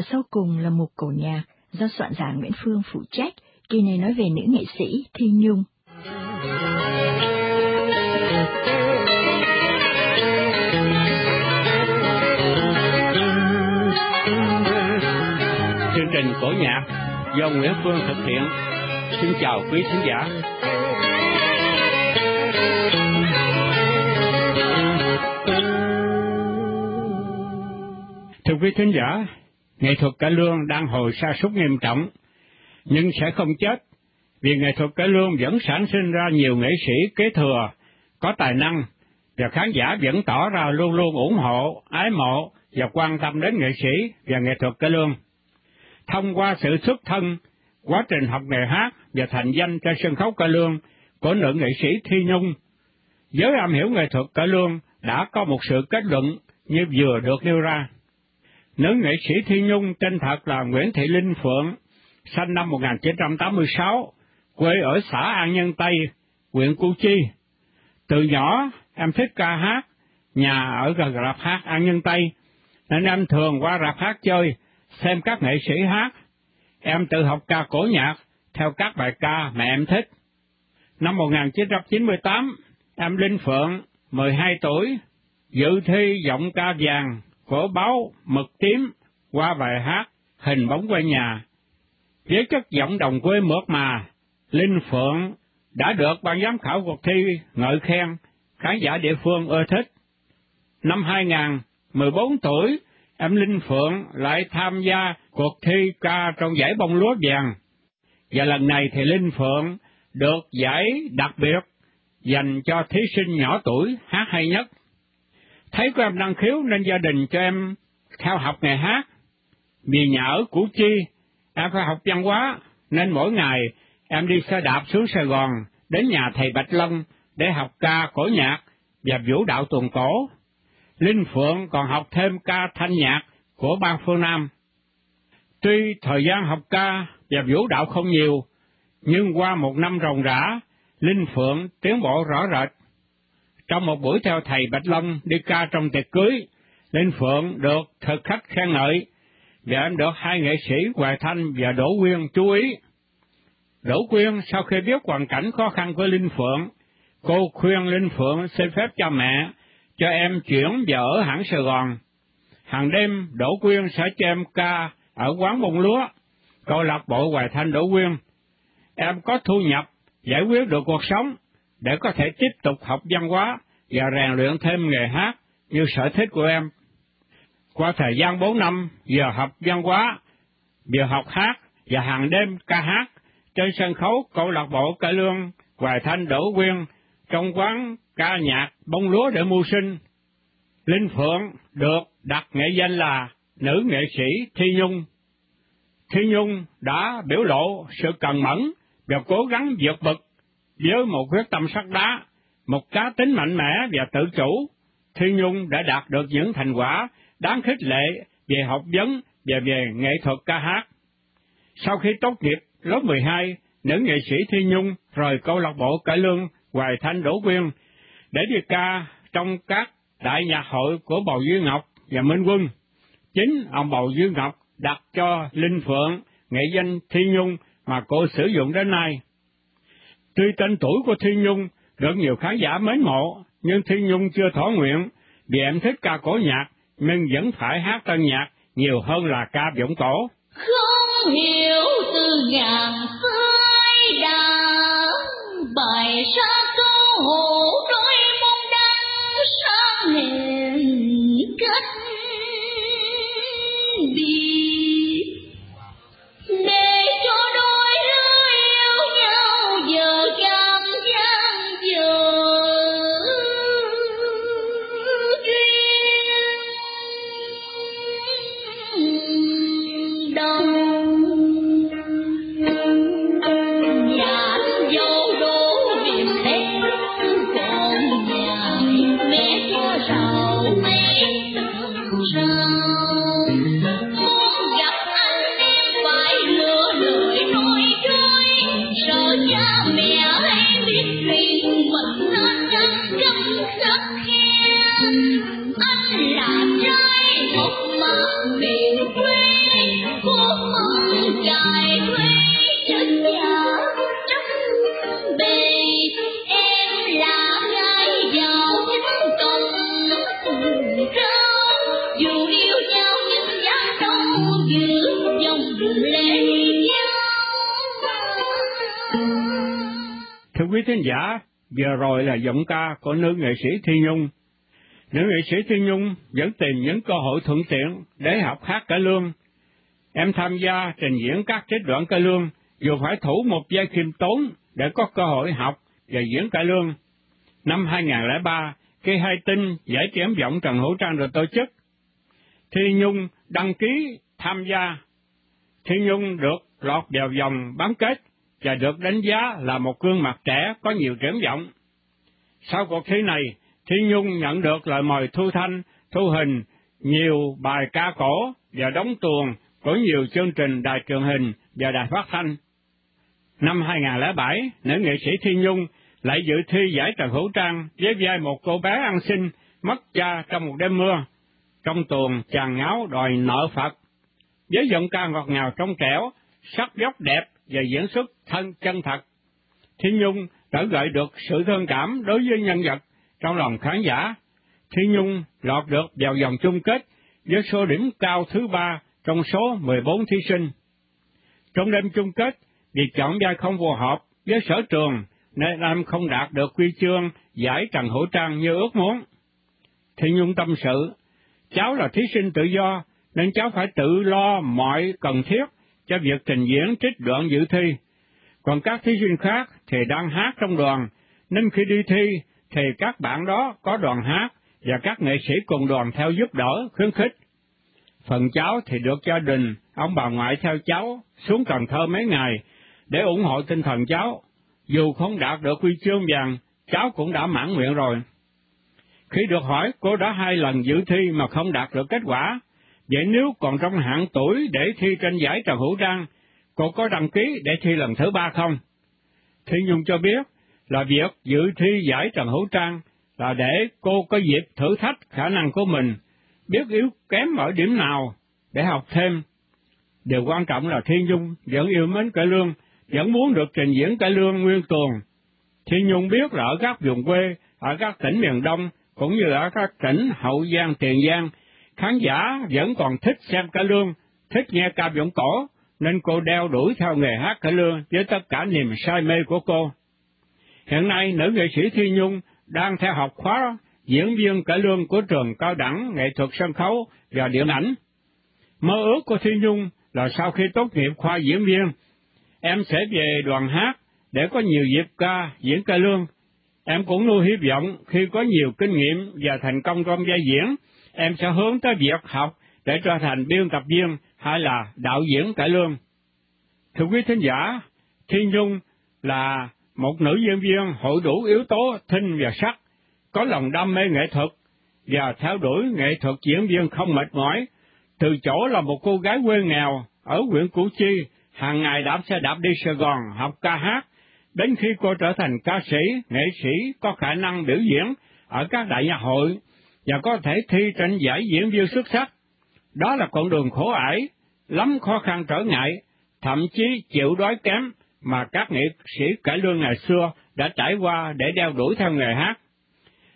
Và sau cùng là một cổ nhạc do soạn giả Nguyễn Phương phụ trách, kỳ này nói về nữ nghệ sĩ Thi Nhung. Chương trình cổ nhạc do Nguyễn Phương thực hiện. Xin chào quý khán giả. Thưa quý khán giả, nghệ thuật cải lương đang hồi sa sút nghiêm trọng, nhưng sẽ không chết, vì nghệ thuật cải lương vẫn sản sinh ra nhiều nghệ sĩ kế thừa, có tài năng, và khán giả vẫn tỏ ra luôn luôn ủng hộ, ái mộ và quan tâm đến nghệ sĩ và nghệ thuật cải lương. Thông qua sự xuất thân, quá trình học nghề hát và thành danh trên sân khấu cải lương của nữ nghệ sĩ Thi Nhung, giới am hiểu nghệ thuật cải lương đã có một sự kết luận như vừa được nêu ra. Nữ nghệ sĩ Thi Nhung tên thật là Nguyễn Thị Linh Phượng, sinh năm 1986, quê ở xã An Nhân Tây, huyện Củ Chi. Từ nhỏ, em thích ca hát, nhà ở gần rạp hát An Nhân Tây, nên em thường qua rạp hát chơi, xem các nghệ sĩ hát. Em tự học ca cổ nhạc, theo các bài ca mà em thích. Năm 1998, em Linh Phượng, 12 tuổi, dự thi giọng ca vàng của báo Mực Tím qua bài hát Hình bóng quê nhà. Với chất giọng đồng quê mượt mà, Linh Phượng đã được ban giám khảo cuộc thi ngợi khen, khán giả địa phương ưa thích. Năm 2000, 14 tuổi, em Linh Phượng lại tham gia cuộc thi ca trong giải bông lúa vàng. Và lần này thì Linh Phượng được giải đặc biệt dành cho thí sinh nhỏ tuổi hát hay nhất. Thấy có em năng khiếu nên gia đình cho em theo học nghề hát. Vì nhà ở Củ Chi, em phải học văn hóa, nên mỗi ngày em đi xe đạp xuống Sài Gòn đến nhà thầy Bạch Lâm để học ca cổ nhạc và vũ đạo tuồng cổ. Linh Phượng còn học thêm ca thanh nhạc của ban phương Nam. Tuy thời gian học ca và vũ đạo không nhiều, nhưng qua một năm ròng rã, Linh Phượng tiến bộ rõ rệt. Trong một buổi theo thầy Bạch Long đi ca trong tiệc cưới, Linh Phượng được thực khách khen ngợi, và em được hai nghệ sĩ Hoài Thanh và Đỗ Quyên chú ý. Đỗ Quyên sau khi biết hoàn cảnh khó khăn của Linh Phượng, cô khuyên Linh Phượng xin phép cho mẹ cho em chuyển và ở hẳn Sài Gòn. Hàng đêm Đỗ Quyên sẽ cho em ca ở quán bông lúa, câu lạc bộ Hoài Thanh Đỗ Quyên. Em có thu nhập, giải quyết được cuộc sống, để có thể tiếp tục học văn hóa và rèn luyện thêm nghề hát như sở thích của em. Qua thời gian bốn năm, vừa học văn hóa, vừa học hát và hàng đêm ca hát trên sân khấu câu lạc bộ cải lương Hoài Thanh Đỗ Quyên trong quán ca nhạc bông lúa để mưu sinh. Linh Phượng được đặt nghệ danh là nữ nghệ sĩ Thi Nhung. Thi Nhung đã biểu lộ sự cần mẫn và cố gắng vượt bậc với một quyết tâm sắt đá, một cá tính mạnh mẽ và tự chủ. Thi Nhung đã đạt được những thành quả đáng khích lệ về học vấn và về nghệ thuật ca hát. Sau khi tốt nghiệp lớp 12, nữ nghệ sĩ Thi Nhung rời câu lạc bộ cải lương Hoài Thanh Đỗ Quyên để đi ca trong các đại nhạc hội của Bầu Duy Ngọc và Minh Quân. Chính ông Bầu Duy Ngọc đặt cho Linh Phượng nghệ danh Thi Nhung mà cô sử dụng đến nay. Tuy tên tuổi của Thi Nhung được nhiều khán giả mến mộ, nhưng Thi Nhung chưa thỏa nguyện vì em thích ca cổ nhạc, nhưng vẫn phải hát tân nhạc nhiều hơn là ca vọng cổ. Không hiểu từ ngàn xưa khúc mang miền quê của mong trời quê chân vợ trong bề, em là gái giàu nhưng còn rau dù yêu nhau nhưng giá đâu giữ dòng lệ nhau. Thưa quý thính giả, vừa rồi là giọng ca của nữ nghệ sĩ thi nhung. Nữ nghệ sĩ Thi Nhung vẫn tìm những cơ hội thuận tiện để học hát cải lương. Em tham gia trình diễn các trích đoạn cải lương, dù phải thủ một giai khiêm tốn để có cơ hội học và diễn cải lương. Năm 2003, khi hai tin giải kém giọng Trần Hữu Trang được tổ chức, Thi Nhung đăng ký tham gia. Thi Nhung được lọt vào vòng bán kết và được đánh giá là một gương mặt trẻ có nhiều triển vọng. Sau cuộc thi này, Thi Nhung nhận được lời mời thu thanh, thu hình, nhiều bài ca cổ và đóng tuồng của nhiều chương trình đài truyền hình và đài phát thanh. Năm 2007, nữ nghệ sĩ Thi Nhung lại dự thi giải Trần Hữu Trang với vai một cô bé ăn xin mất cha trong một đêm mưa. Trong tuồng chàng ngáo đòi nợ Phật. Với giọng ca ngọt ngào trong trẻo, sắc dốc đẹp và diễn xuất thân chân thật. Thi Nhung đã gợi được sự thương cảm đối với nhân vật trong lòng khán giả. Thi Nhung lọt được vào vòng chung kết với số điểm cao thứ ba trong số 14 thí sinh. Trong đêm chung kết, việc chọn vai không phù hợp với sở trường nên em không đạt được quy chương giải Trần Hữu Trang như ước muốn. Thi Nhung tâm sự, cháu là thí sinh tự do nên cháu phải tự lo mọi cần thiết cho việc trình diễn trích đoạn dự thi. Còn các thí sinh khác thì đang hát trong đoàn, nên khi đi thi thì các bạn đó có đoàn hát và các nghệ sĩ cùng đoàn theo giúp đỡ, khuyến khích. Phần cháu thì được gia đình, ông bà ngoại theo cháu xuống Cần Thơ mấy ngày để ủng hộ tinh thần cháu. Dù không đạt được quy chương vàng, cháu cũng đã mãn nguyện rồi. Khi được hỏi, cô đã hai lần dự thi mà không đạt được kết quả, Vậy nếu còn trong hạng tuổi để thi tranh giải Trần Hữu Trang, cô có đăng ký để thi lần thứ ba không? Thi Nhung cho biết là việc dự thi giải Trần Hữu Trang là để cô có dịp thử thách khả năng của mình, biết yếu kém ở điểm nào để học thêm. Điều quan trọng là Thiên Dung vẫn yêu mến cải lương, vẫn muốn được trình diễn cải lương nguyên tuồng. Thiên Dung biết là ở các vùng quê, ở các tỉnh miền Đông, cũng như ở các tỉnh Hậu Giang, Tiền Giang, khán giả vẫn còn thích xem cải lương, thích nghe ca vọng cổ, nên cô đeo đuổi theo nghề hát cải lương với tất cả niềm say mê của cô. Hiện nay, nữ nghệ sĩ Thi Nhung đang theo học khóa diễn viên cải lương của trường cao đẳng nghệ thuật sân khấu và điện ảnh. Mơ ước của Thi Nhung là sau khi tốt nghiệp khoa diễn viên, em sẽ về đoàn hát để có nhiều dịp ca diễn cải lương. Em cũng nuôi hy vọng khi có nhiều kinh nghiệm và thành công trong vai diễn, em sẽ hướng tới việc học để trở thành biên tập viên hay là đạo diễn cải lương. Thưa quý thính giả, Thiên Nhung là một nữ diễn viên hội đủ yếu tố thinh và sắc, có lòng đam mê nghệ thuật và theo đuổi nghệ thuật diễn viên không mệt mỏi. Từ chỗ là một cô gái quê nghèo ở huyện Củ Chi, hàng ngày đạp xe đạp đi Sài Gòn học ca hát, đến khi cô trở thành ca sĩ, nghệ sĩ có khả năng biểu diễn ở các đại nhạc hội và có thể thi tranh giải diễn viên xuất sắc. Đó là con đường khổ ải, lắm khó khăn trở ngại, thậm chí chịu đói kém mà các nghệ sĩ cải lương ngày xưa đã trải qua để đeo đuổi theo nghề hát.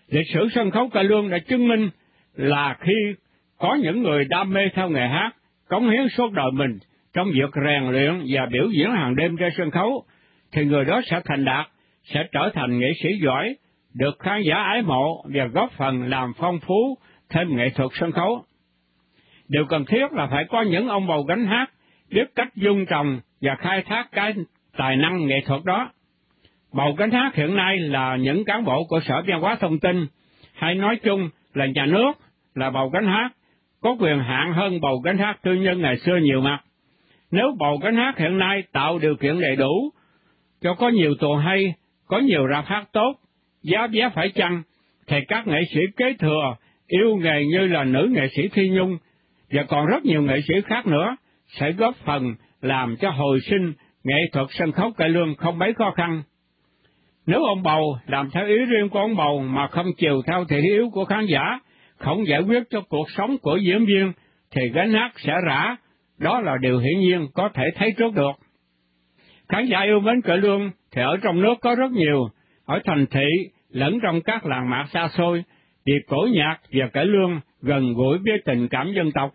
Lịch sử sân khấu cải lương đã chứng minh là khi có những người đam mê theo nghề hát, cống hiến suốt đời mình trong việc rèn luyện và biểu diễn hàng đêm trên sân khấu, thì người đó sẽ thành đạt, sẽ trở thành nghệ sĩ giỏi, được khán giả ái mộ và góp phần làm phong phú thêm nghệ thuật sân khấu. Điều cần thiết là phải có những ông bầu gánh hát, biết cách dung trồng và khai thác cái tài năng nghệ thuật đó. Bầu cánh hát hiện nay là những cán bộ của Sở Văn hóa Thông tin, hay nói chung là nhà nước là bầu cánh hát, có quyền hạn hơn bầu cánh hát tư nhân ngày xưa nhiều mặt. Nếu bầu cánh hát hiện nay tạo điều kiện đầy đủ, cho có nhiều tuồng hay, có nhiều rạp hát tốt, giá vé phải chăng, thì các nghệ sĩ kế thừa yêu nghề như là nữ nghệ sĩ Thi Nhung và còn rất nhiều nghệ sĩ khác nữa sẽ góp phần làm cho hồi sinh nghệ thuật sân khấu cải lương không mấy khó khăn. Nếu ông bầu làm theo ý riêng của ông bầu mà không chiều theo thị hiếu của khán giả, không giải quyết cho cuộc sống của diễn viên, thì gánh hát sẽ rã, đó là điều hiển nhiên có thể thấy trước được. Khán giả yêu mến cải lương thì ở trong nước có rất nhiều, ở thành thị lẫn trong các làng mạc xa xôi, việc cổ nhạc và cải lương gần gũi với tình cảm dân tộc.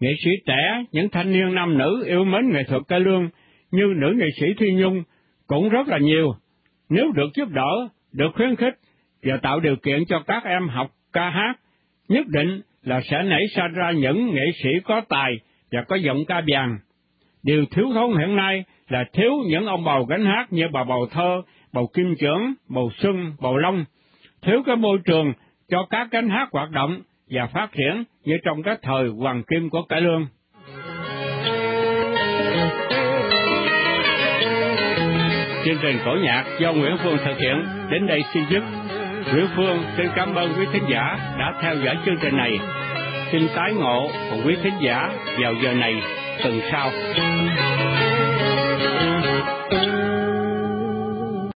Nghệ sĩ trẻ, những thanh niên nam nữ yêu mến nghệ thuật cải lương như nữ nghệ sĩ Thi Nhung cũng rất là nhiều. Nếu được giúp đỡ, được khuyến khích và tạo điều kiện cho các em học ca hát, nhất định là sẽ nảy sinh ra những nghệ sĩ có tài và có giọng ca vàng. Điều thiếu thốn hiện nay là thiếu những ông bầu gánh hát như bà bầu thơ, bầu kim trưởng, bầu xuân, bầu long, thiếu cái môi trường cho các gánh hát hoạt động và phát triển như trong các thời hoàng kim của cải lương. Chương trình cổ nhạc do Nguyễn Phương thực hiện đến đây xin dứt. Nguyễn Phương xin cảm ơn quý thính giả đã theo dõi chương trình này. Xin tái ngộ cùng quý thính giả, vào giờ này, tuần sau.